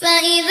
فإذا